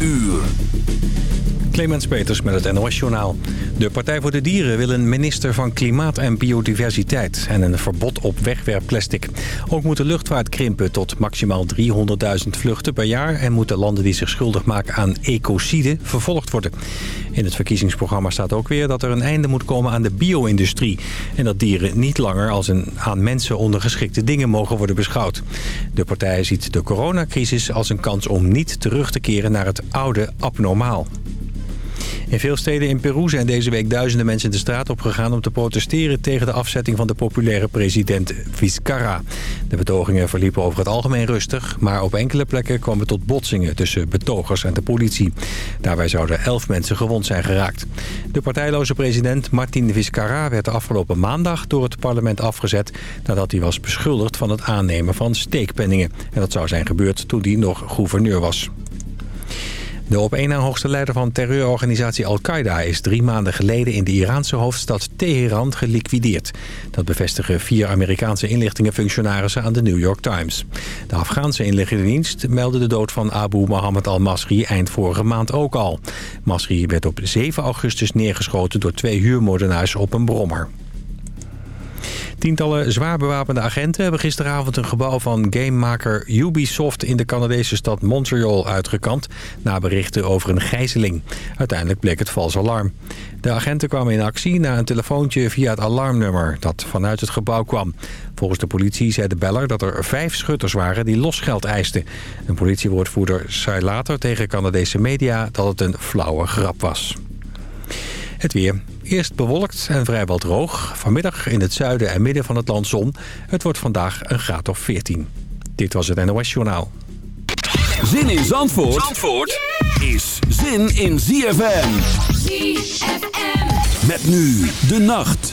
uur. Clemens Peters met het NOS Journaal. De Partij voor de Dieren wil een minister van Klimaat en Biodiversiteit... en een verbod op wegwerpplastic. Ook moet de luchtvaart krimpen tot maximaal 300.000 vluchten per jaar... en moeten landen die zich schuldig maken aan ecocide vervolgd worden. In het verkiezingsprogramma staat ook weer dat er een einde moet komen aan de bio-industrie... en dat dieren niet langer als een aan mensen ondergeschikte dingen mogen worden beschouwd. De partij ziet de coronacrisis als een kans om niet terug te keren naar het oude abnormaal. In veel steden in Peru zijn deze week duizenden mensen de straat opgegaan... om te protesteren tegen de afzetting van de populaire president Vizcarra. De betogingen verliepen over het algemeen rustig... maar op enkele plekken kwamen tot botsingen tussen betogers en de politie. Daarbij zouden elf mensen gewond zijn geraakt. De partijloze president Martin Vizcarra werd afgelopen maandag door het parlement afgezet... nadat hij was beschuldigd van het aannemen van steekpenningen. En dat zou zijn gebeurd toen hij nog gouverneur was. De op één na hoogste leider van terreurorganisatie Al-Qaeda is drie maanden geleden in de Iraanse hoofdstad Teheran geliquideerd. Dat bevestigen vier Amerikaanse inlichtingenfunctionarissen aan de New York Times. De Afghaanse inlichtingendienst meldde de dood van Abu Mohammed al-Masri eind vorige maand ook al. Masri werd op 7 augustus neergeschoten door twee huurmoordenaars op een brommer. Tientallen zwaar bewapende agenten hebben gisteravond een gebouw van gamemaker Ubisoft in de Canadese stad Montreal uitgekant na berichten over een gijzeling. Uiteindelijk bleek het vals alarm. De agenten kwamen in actie na een telefoontje via het alarmnummer dat vanuit het gebouw kwam. Volgens de politie zei de beller dat er vijf schutters waren die losgeld eisten. Een politiewoordvoerder zei later tegen Canadese media dat het een flauwe grap was. Het weer. Eerst bewolkt en vrijwel droog. Vanmiddag in het zuiden en midden van het land zon. Het wordt vandaag een graad of 14. Dit was het NOS Journaal. Zin in Zandvoort, Zandvoort is zin in ZFM. ZFM. Met nu de nacht.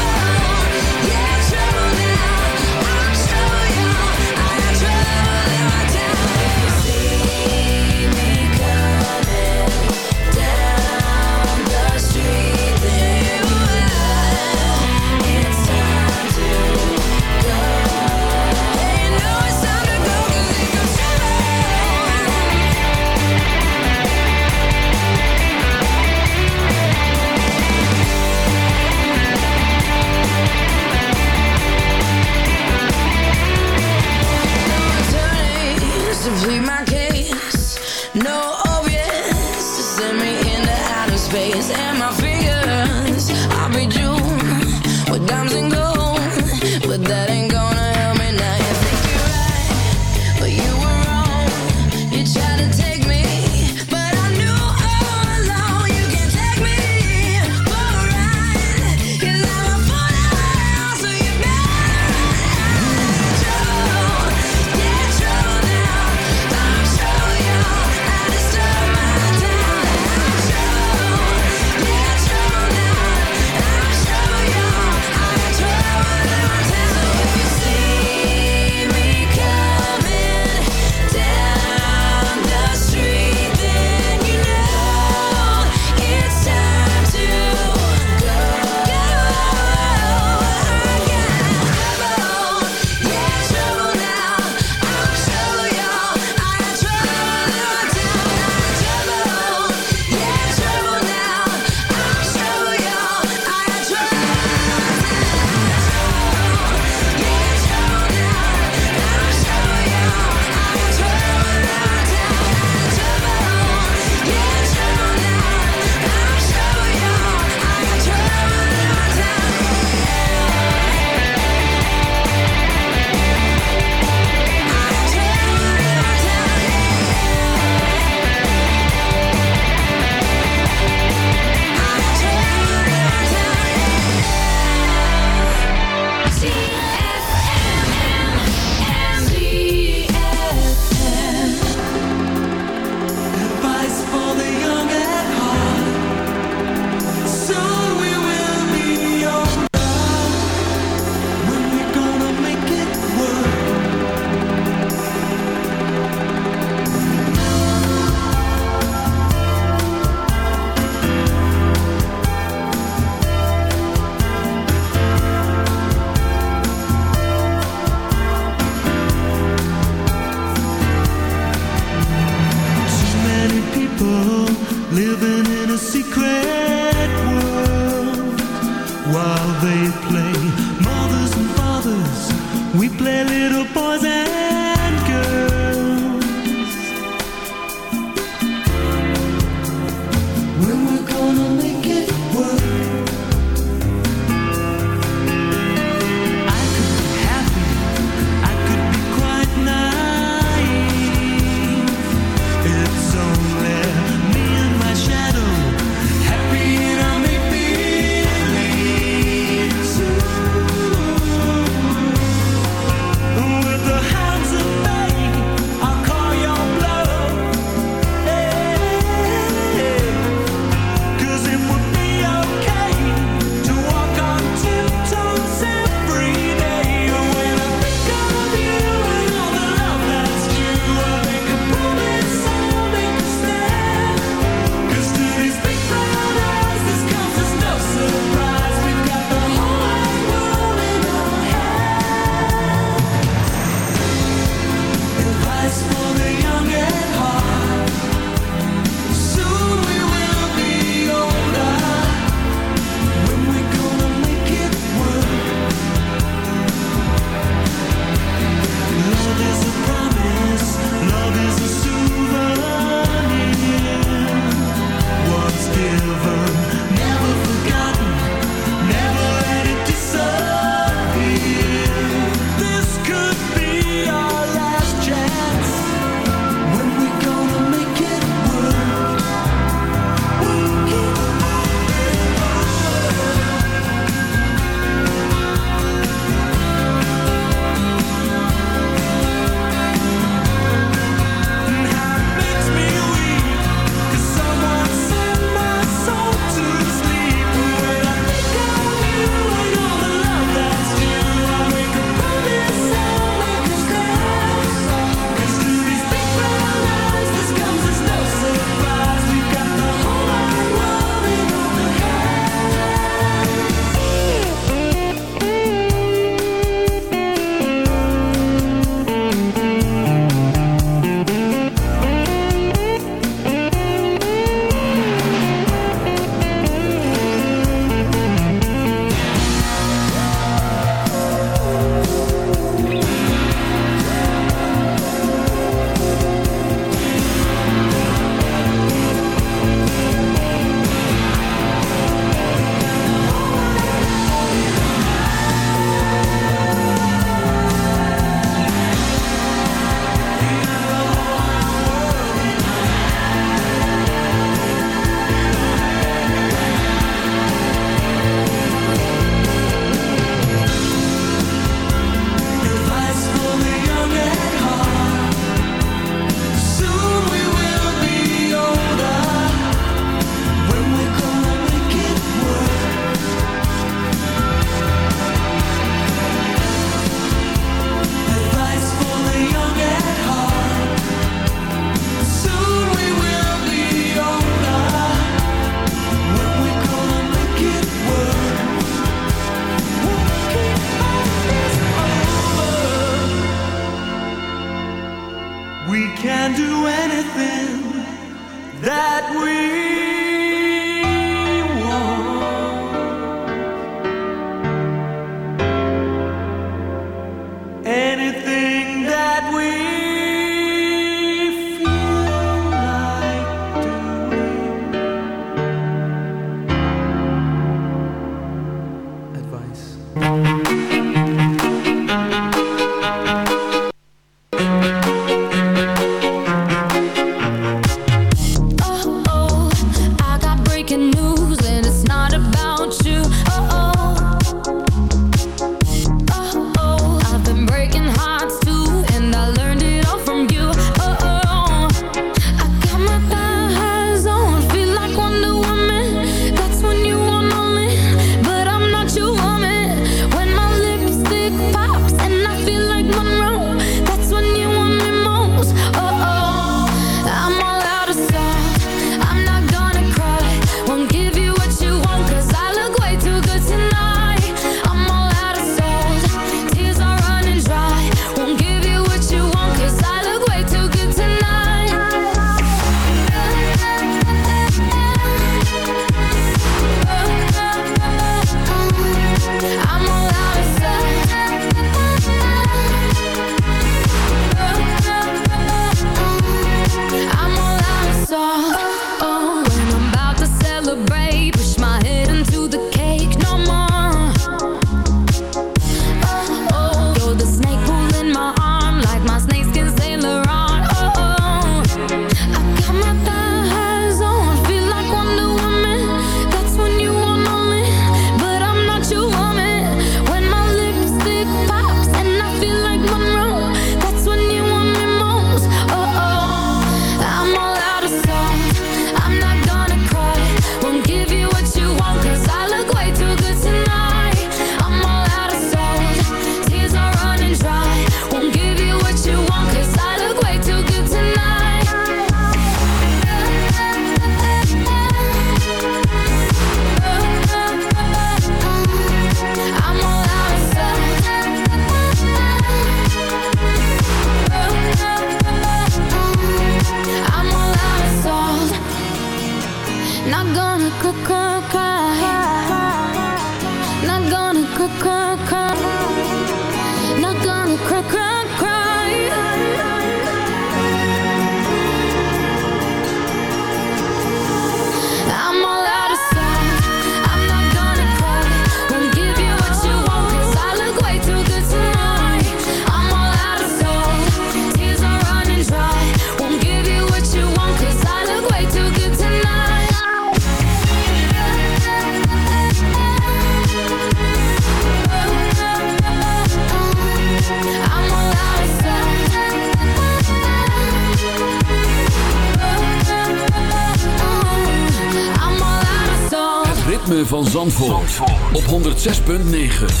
6.9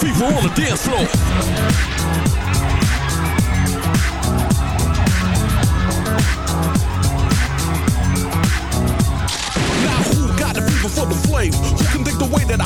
Vivo on the dance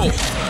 Russell.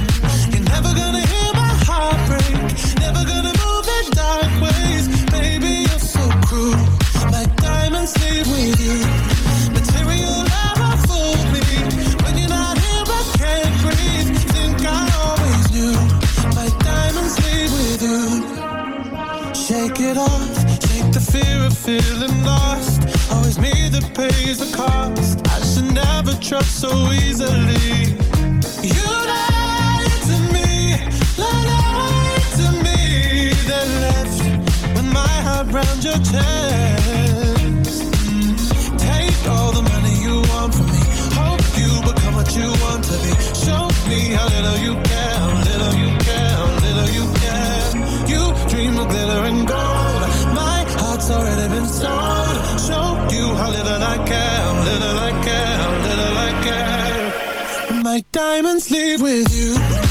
trust so easily. You lied to me, lied to me, then left with my heart round your chest. Like diamonds leave with you